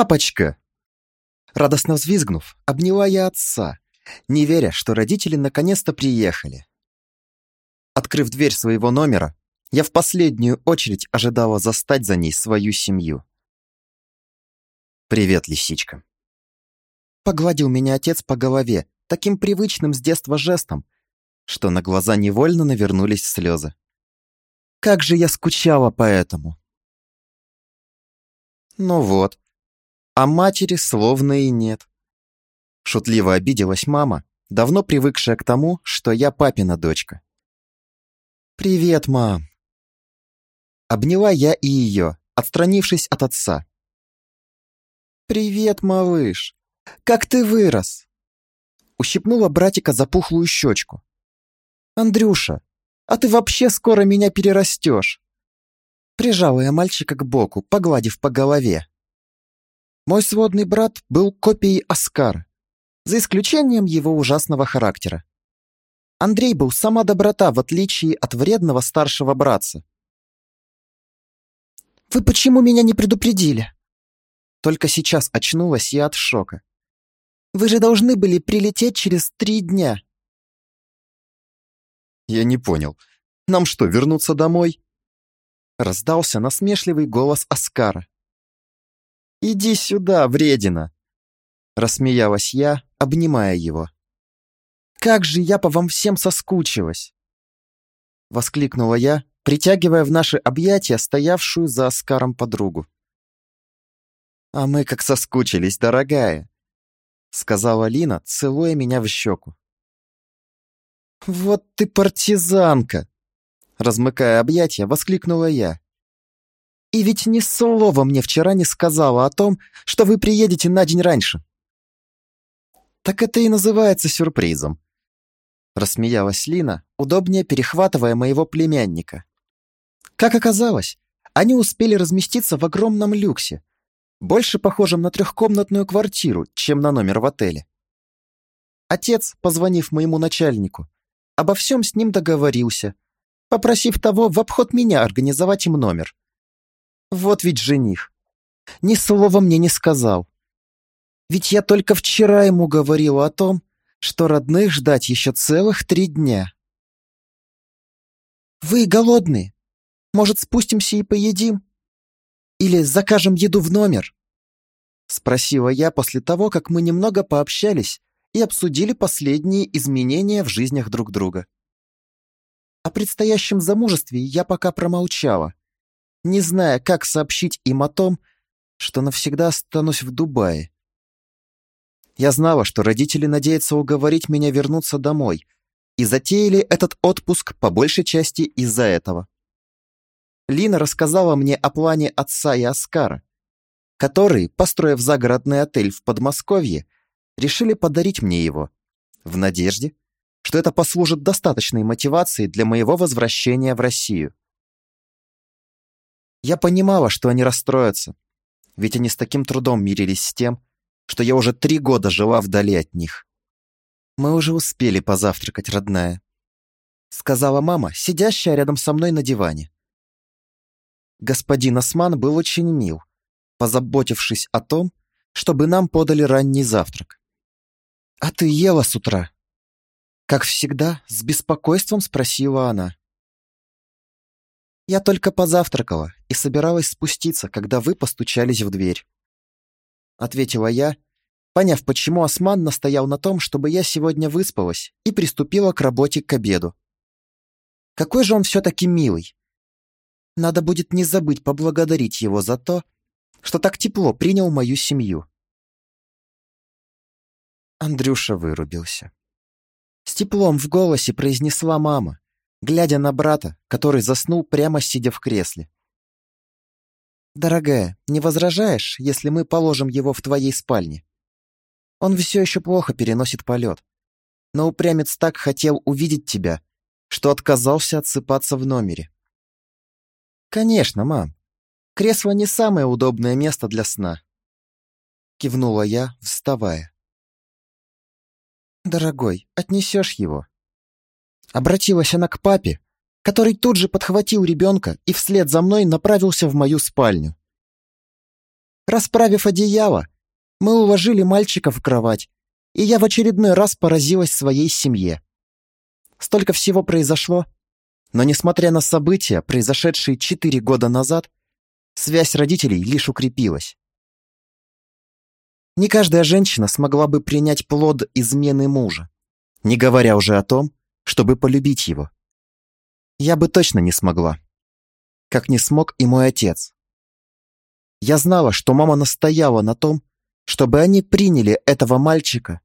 «Папочка!» Радостно взвизгнув, обняла я отца, не веря, что родители наконец-то приехали. Открыв дверь своего номера, я в последнюю очередь ожидала застать за ней свою семью. «Привет, лисичка!» Погладил меня отец по голове, таким привычным с детства жестом, что на глаза невольно навернулись слезы. Как же я скучала по этому! Ну вот, а матери словно и нет. Шутливо обиделась мама, давно привыкшая к тому, что я папина дочка. «Привет, мам!» Обняла я и ее, отстранившись от отца. «Привет, малыш! Как ты вырос!» Ущипнула братика за пухлую щечку. «Андрюша, а ты вообще скоро меня перерастешь!» Прижала я мальчика к боку, погладив по голове. Мой сводный брат был копией Оскара, за исключением его ужасного характера. Андрей был сама доброта, в отличие от вредного старшего братца. «Вы почему меня не предупредили?» Только сейчас очнулась я от шока. «Вы же должны были прилететь через три дня». «Я не понял. Нам что, вернуться домой?» Раздался насмешливый голос Оскара. «Иди сюда, вредина!» Рассмеялась я, обнимая его. «Как же я по вам всем соскучилась!» Воскликнула я, притягивая в наши объятия стоявшую за Оскаром подругу. «А мы как соскучились, дорогая!» Сказала Лина, целуя меня в щеку. «Вот ты партизанка!» Размыкая объятия, воскликнула я. И ведь ни слова мне вчера не сказала о том, что вы приедете на день раньше. Так это и называется сюрпризом. Рассмеялась Лина, удобнее перехватывая моего племянника. Как оказалось, они успели разместиться в огромном люксе, больше похожем на трехкомнатную квартиру, чем на номер в отеле. Отец, позвонив моему начальнику, обо всем с ним договорился, попросив того в обход меня организовать им номер. Вот ведь жених. Ни слова мне не сказал. Ведь я только вчера ему говорила о том, что родных ждать еще целых три дня. «Вы голодные? Может, спустимся и поедим? Или закажем еду в номер?» Спросила я после того, как мы немного пообщались и обсудили последние изменения в жизнях друг друга. О предстоящем замужестве я пока промолчала, не зная, как сообщить им о том, что навсегда останусь в Дубае. Я знала, что родители надеются уговорить меня вернуться домой, и затеяли этот отпуск по большей части из-за этого. Лина рассказала мне о плане отца и Оскара, которые, построив загородный отель в Подмосковье, решили подарить мне его, в надежде, что это послужит достаточной мотивацией для моего возвращения в Россию. Я понимала, что они расстроятся, ведь они с таким трудом мирились с тем, что я уже три года жила вдали от них. «Мы уже успели позавтракать, родная», — сказала мама, сидящая рядом со мной на диване. Господин Осман был очень мил, позаботившись о том, чтобы нам подали ранний завтрак. «А ты ела с утра?» Как всегда, с беспокойством спросила она. Я только позавтракала и собиралась спуститься, когда вы постучались в дверь. Ответила я, поняв, почему Осман настоял на том, чтобы я сегодня выспалась и приступила к работе к обеду. Какой же он все-таки милый. Надо будет не забыть поблагодарить его за то, что так тепло принял мою семью. Андрюша вырубился. С теплом в голосе произнесла мама, глядя на брата, который заснул прямо сидя в кресле. «Дорогая, не возражаешь, если мы положим его в твоей спальне? Он все еще плохо переносит полет, но упрямец так хотел увидеть тебя, что отказался отсыпаться в номере». «Конечно, мам. Кресло не самое удобное место для сна», — кивнула я, вставая. «Дорогой, отнесешь его?» Обратилась она к папе, который тут же подхватил ребенка и вслед за мной направился в мою спальню. Расправив одеяло, мы уложили мальчика в кровать, и я в очередной раз поразилась своей семье. Столько всего произошло, но несмотря на события, произошедшие четыре года назад, связь родителей лишь укрепилась. Не каждая женщина смогла бы принять плод измены мужа, не говоря уже о том, чтобы полюбить его. Я бы точно не смогла. Как не смог и мой отец. Я знала, что мама настояла на том, чтобы они приняли этого мальчика,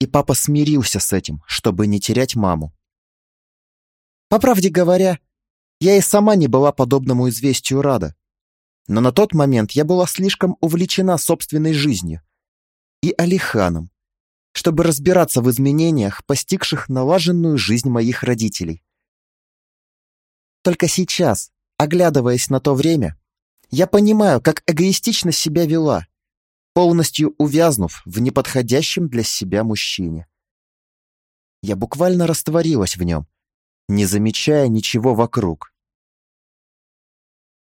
и папа смирился с этим, чтобы не терять маму. По правде говоря, я и сама не была подобному известию рада. Но на тот момент я была слишком увлечена собственной жизнью и Алиханом, чтобы разбираться в изменениях, постигших налаженную жизнь моих родителей. Только сейчас, оглядываясь на то время, я понимаю, как эгоистично себя вела, полностью увязнув в неподходящем для себя мужчине. Я буквально растворилась в нем, не замечая ничего вокруг.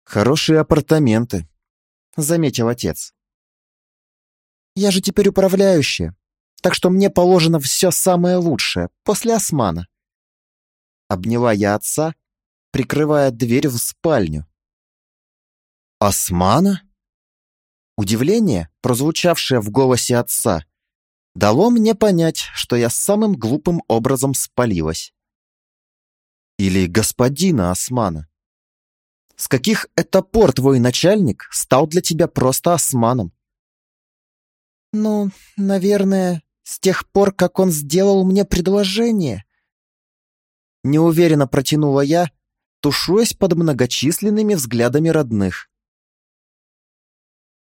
«Хорошие апартаменты», — заметил отец. «Я же теперь управляющая, так что мне положено все самое лучшее, после османа». Обняла я отца, прикрывая дверь в спальню. «Османа?» Удивление, прозвучавшее в голосе отца, дало мне понять, что я самым глупым образом спалилась. Или господина Османа. С каких это пор твой начальник стал для тебя просто османом? Ну, наверное, с тех пор, как он сделал мне предложение. Неуверенно протянула я, тушуясь под многочисленными взглядами родных.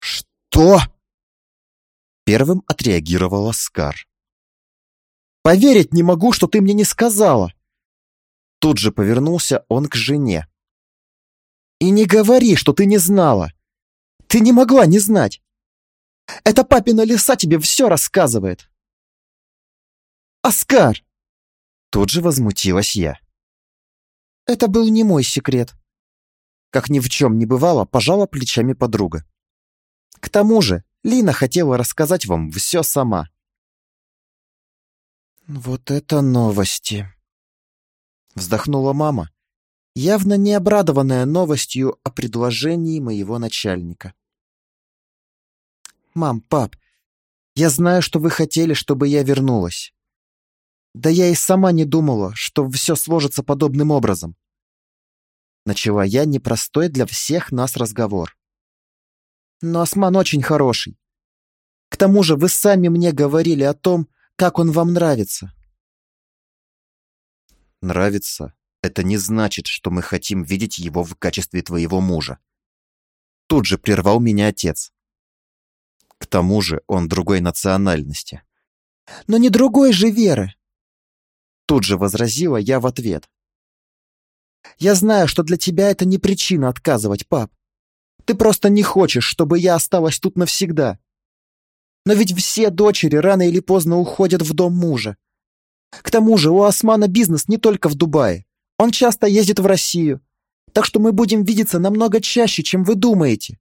«Что?» Первым отреагировал Оскар. «Поверить не могу, что ты мне не сказала!» Тут же повернулся он к жене. «И не говори, что ты не знала! Ты не могла не знать! Это папина лиса тебе все рассказывает!» «Оскар!» Тут же возмутилась я. «Это был не мой секрет». Как ни в чем не бывало, пожала плечами подруга. «К тому же, Лина хотела рассказать вам все сама». «Вот это новости!» Вздохнула мама, явно не обрадованная новостью о предложении моего начальника. «Мам, пап, я знаю, что вы хотели, чтобы я вернулась. Да я и сама не думала, что все сложится подобным образом. Начала я непростой для всех нас разговор. Но Осман очень хороший. К тому же вы сами мне говорили о том, как он вам нравится. Нравится — это не значит, что мы хотим видеть его в качестве твоего мужа. Тут же прервал меня отец. К тому же он другой национальности. Но не другой же веры. Тут же возразила я в ответ. Я знаю, что для тебя это не причина отказывать, пап. Ты просто не хочешь, чтобы я осталась тут навсегда. Но ведь все дочери рано или поздно уходят в дом мужа. К тому же у Османа бизнес не только в Дубае. Он часто ездит в Россию. Так что мы будем видеться намного чаще, чем вы думаете.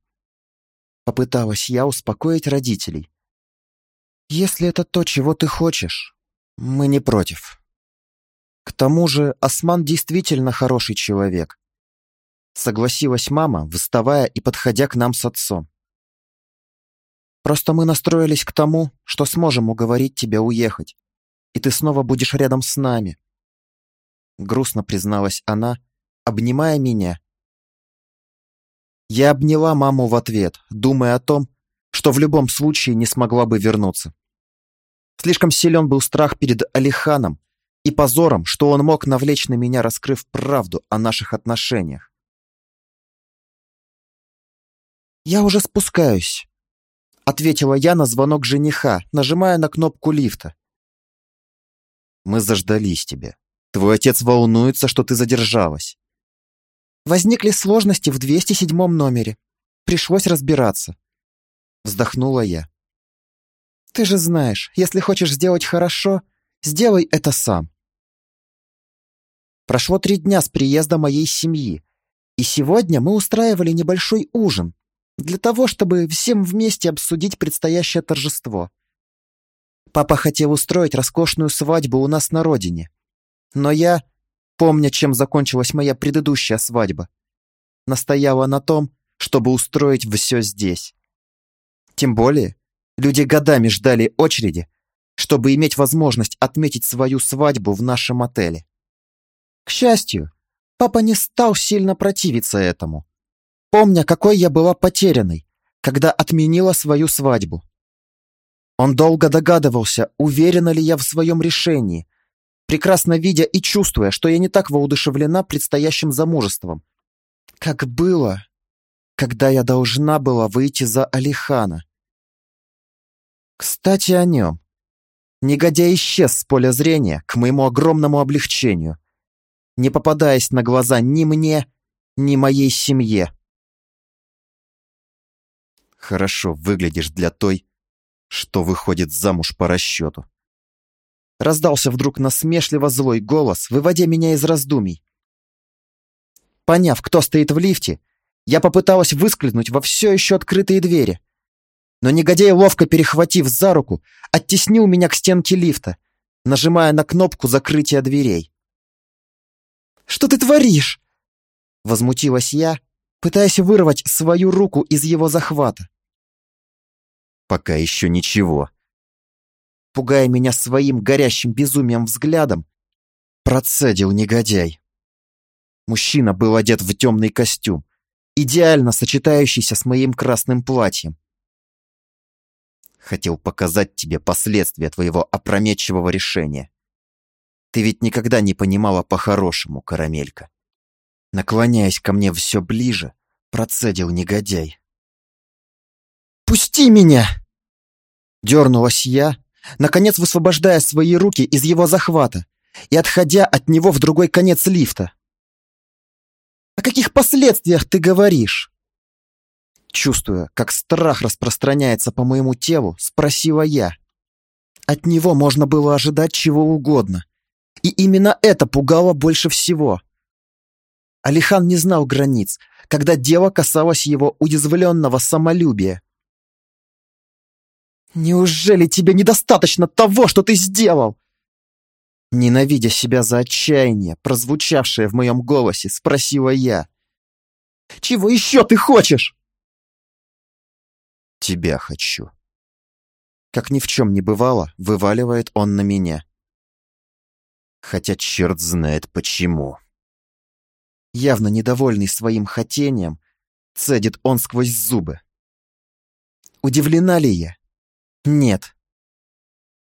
Попыталась я успокоить родителей. Если это то, чего ты хочешь, мы не против. К тому же Осман действительно хороший человек. Согласилась мама, выставая и подходя к нам с отцом. Просто мы настроились к тому, что сможем уговорить тебя уехать и ты снова будешь рядом с нами. Грустно призналась она, обнимая меня. Я обняла маму в ответ, думая о том, что в любом случае не смогла бы вернуться. Слишком силен был страх перед Алиханом и позором, что он мог навлечь на меня, раскрыв правду о наших отношениях. «Я уже спускаюсь», — ответила я на звонок жениха, нажимая на кнопку лифта. Мы заждались тебя. Твой отец волнуется, что ты задержалась. Возникли сложности в 207 номере. Пришлось разбираться. Вздохнула я. Ты же знаешь, если хочешь сделать хорошо, сделай это сам. Прошло три дня с приезда моей семьи, и сегодня мы устраивали небольшой ужин, Для того, чтобы всем вместе обсудить предстоящее торжество. Папа хотел устроить роскошную свадьбу у нас на родине. Но я, помня, чем закончилась моя предыдущая свадьба, настояла на том, чтобы устроить все здесь. Тем более, люди годами ждали очереди, чтобы иметь возможность отметить свою свадьбу в нашем отеле. К счастью, папа не стал сильно противиться этому, помня, какой я была потерянной, когда отменила свою свадьбу. Он долго догадывался, уверена ли я в своем решении, прекрасно видя и чувствуя, что я не так воодушевлена предстоящим замужеством, как было, когда я должна была выйти за Алихана. Кстати, о нем. Негодяй исчез с поля зрения к моему огромному облегчению, не попадаясь на глаза ни мне, ни моей семье. Хорошо выглядишь для той, что выходит замуж по расчету. Раздался вдруг насмешливо злой голос, выводя меня из раздумий. Поняв, кто стоит в лифте, я попыталась выскользнуть во все еще открытые двери. Но негодяй, ловко перехватив за руку, оттеснил меня к стенке лифта, нажимая на кнопку закрытия дверей. «Что ты творишь?» Возмутилась я, пытаясь вырвать свою руку из его захвата. Пока еще ничего. Пугая меня своим горящим безумием взглядом, процедил негодяй. Мужчина был одет в темный костюм, идеально сочетающийся с моим красным платьем. Хотел показать тебе последствия твоего опрометчивого решения. Ты ведь никогда не понимала по-хорошему, карамелька. Наклоняясь ко мне все ближе, процедил негодяй. «Пусти меня!» Дернулась я, наконец высвобождая свои руки из его захвата и отходя от него в другой конец лифта. «О каких последствиях ты говоришь?» Чувствуя, как страх распространяется по моему телу, спросила я. От него можно было ожидать чего угодно. И именно это пугало больше всего. Алихан не знал границ, когда дело касалось его уязвленного самолюбия. «Неужели тебе недостаточно того, что ты сделал?» Ненавидя себя за отчаяние, прозвучавшее в моем голосе, спросила я. «Чего еще ты хочешь?» «Тебя хочу». Как ни в чем не бывало, вываливает он на меня. Хотя черт знает почему. Явно недовольный своим хотением, цедит он сквозь зубы. Удивлена ли я? Нет.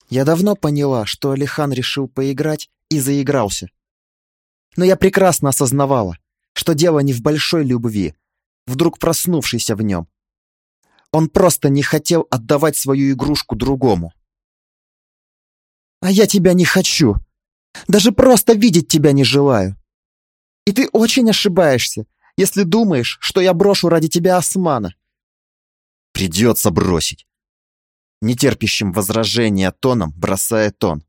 Я давно поняла, что Алихан решил поиграть и заигрался. Но я прекрасно осознавала, что дело не в большой любви, вдруг проснувшейся в нем. Он просто не хотел отдавать свою игрушку другому. «А я тебя не хочу. Даже просто видеть тебя не желаю. И ты очень ошибаешься, если думаешь, что я брошу ради тебя Османа». «Придется бросить нетерпящим возражения тоном бросает он.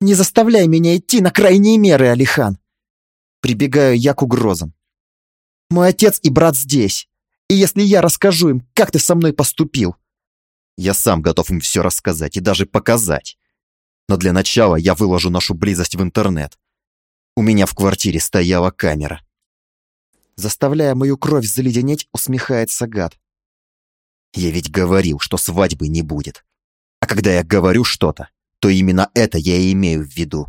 «Не заставляй меня идти на крайние меры, Алихан!» Прибегаю я к угрозам. «Мой отец и брат здесь, и если я расскажу им, как ты со мной поступил...» Я сам готов им все рассказать и даже показать. Но для начала я выложу нашу близость в интернет. У меня в квартире стояла камера. Заставляя мою кровь заледенеть, усмехается гад. Я ведь говорил, что свадьбы не будет. А когда я говорю что-то, то именно это я и имею в виду.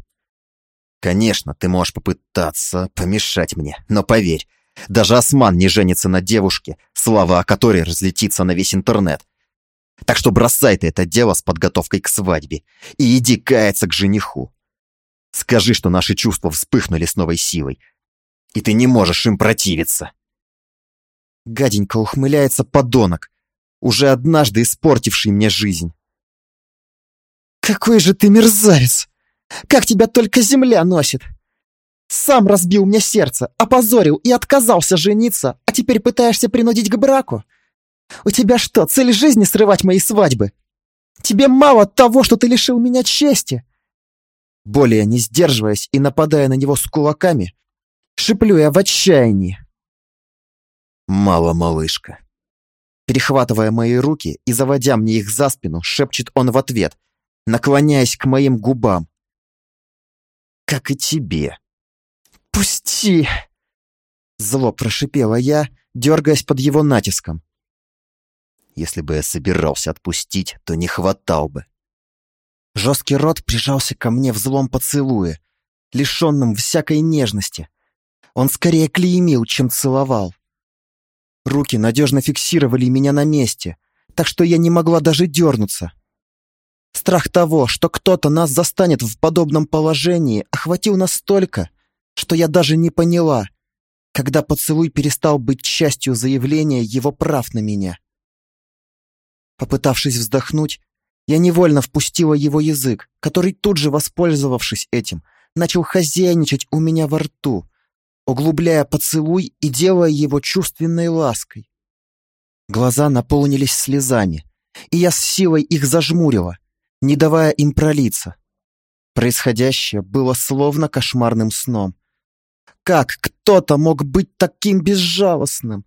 Конечно, ты можешь попытаться помешать мне, но поверь, даже Осман не женится на девушке, слава о которой разлетится на весь интернет. Так что бросай ты это дело с подготовкой к свадьбе и иди каяться к жениху. Скажи, что наши чувства вспыхнули с новой силой, и ты не можешь им противиться. Гаденько ухмыляется подонок, уже однажды испортивший мне жизнь. «Какой же ты мерзавец! Как тебя только земля носит! Сам разбил мне сердце, опозорил и отказался жениться, а теперь пытаешься принудить к браку? У тебя что, цель жизни срывать мои свадьбы? Тебе мало того, что ты лишил меня чести?» Более не сдерживаясь и нападая на него с кулаками, шиплю я в отчаянии. «Мало, малышка. Перехватывая мои руки и заводя мне их за спину, шепчет он в ответ, наклоняясь к моим губам. «Как и тебе». «Пусти!» Зло прошипела я, дергаясь под его натиском. Если бы я собирался отпустить, то не хватал бы. Жесткий рот прижался ко мне в злом поцелуе, лишенном всякой нежности. Он скорее клеймил, чем целовал. Руки надежно фиксировали меня на месте, так что я не могла даже дернуться. Страх того, что кто-то нас застанет в подобном положении, охватил настолько, что я даже не поняла, когда поцелуй перестал быть частью заявления его прав на меня. Попытавшись вздохнуть, я невольно впустила его язык, который тут же, воспользовавшись этим, начал хозяйничать у меня во рту, углубляя поцелуй и делая его чувственной лаской. Глаза наполнились слезами, и я с силой их зажмурила, не давая им пролиться. Происходящее было словно кошмарным сном. Как кто-то мог быть таким безжалостным?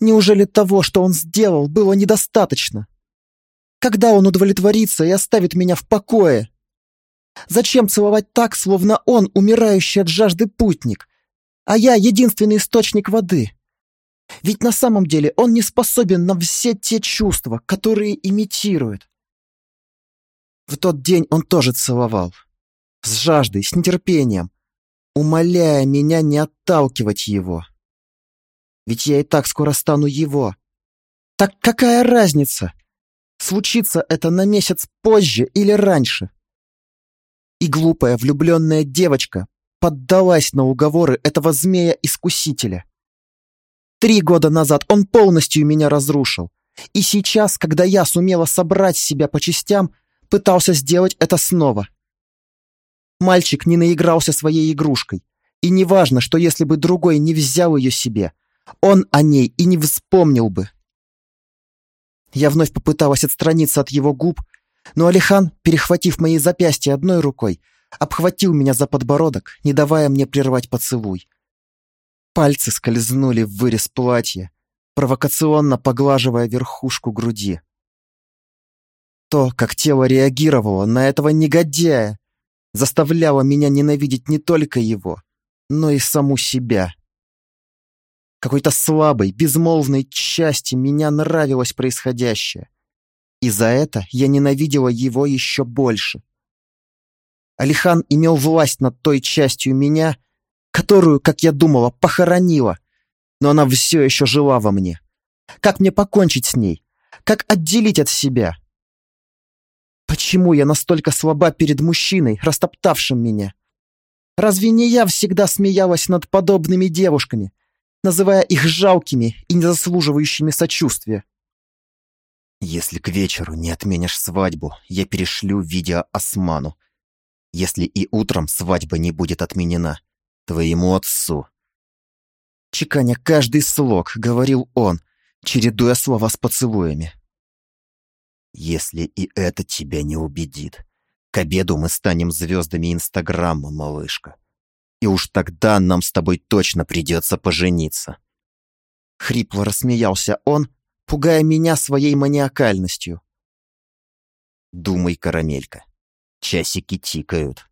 Неужели того, что он сделал, было недостаточно? Когда он удовлетворится и оставит меня в покое? Зачем целовать так, словно он умирающий от жажды путник, а я единственный источник воды? Ведь на самом деле он не способен на все те чувства, которые имитирует. В тот день он тоже целовал. С жаждой, с нетерпением, умоляя меня не отталкивать его. Ведь я и так скоро стану его. Так какая разница, случится это на месяц позже или раньше? И глупая влюбленная девочка поддалась на уговоры этого змея-искусителя. Три года назад он полностью меня разрушил. И сейчас, когда я сумела собрать себя по частям, пытался сделать это снова. Мальчик не наигрался своей игрушкой. И неважно, что если бы другой не взял ее себе, он о ней и не вспомнил бы. Я вновь попыталась отстраниться от его губ, но Алихан, перехватив мои запястья одной рукой, обхватил меня за подбородок, не давая мне прервать поцелуй. Пальцы скользнули в вырез платья, провокационно поглаживая верхушку груди. То, как тело реагировало на этого негодяя, заставляло меня ненавидеть не только его, но и саму себя. Какой-то слабой, безмолвной части меня нравилось происходящее. И за это я ненавидела его еще больше. Алихан имел власть над той частью меня, которую, как я думала, похоронила, но она все еще жила во мне. Как мне покончить с ней? Как отделить от себя? Почему я настолько слаба перед мужчиной, растоптавшим меня? Разве не я всегда смеялась над подобными девушками, называя их жалкими и незаслуживающими сочувствия? Если к вечеру не отменишь свадьбу, я перешлю видео Осману. Если и утром свадьба не будет отменена, твоему отцу. Чеканя каждый слог, говорил он, чередуя слова с поцелуями. Если и это тебя не убедит, к обеду мы станем звездами Инстаграма, малышка. И уж тогда нам с тобой точно придется пожениться. Хрипло рассмеялся он, пугая меня своей маниакальностью. Думай, карамелька, часики тикают.